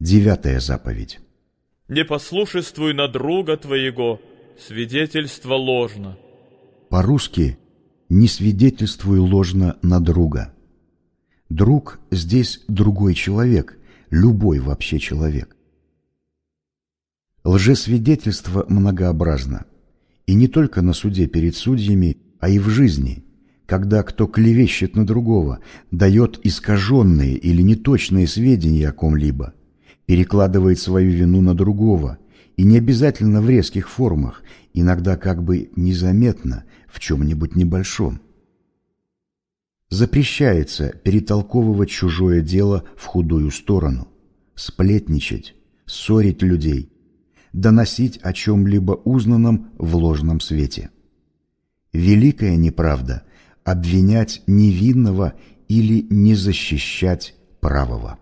Девятая заповедь. Не послушествуй на друга твоего, свидетельство ложно. По-русски «не свидетельствуй ложно на друга». Друг здесь другой человек, любой вообще человек. Лжесвидетельство многообразно. И не только на суде перед судьями, а и в жизни, когда кто клевещет на другого, дает искаженные или неточные сведения о ком-либо, перекладывает свою вину на другого, и не обязательно в резких формах, иногда как бы незаметно, в чем-нибудь небольшом. Запрещается перетолковывать чужое дело в худую сторону, сплетничать, ссорить людей, доносить о чем-либо узнанном в ложном свете. Великая неправда – обвинять невинного или не защищать правого.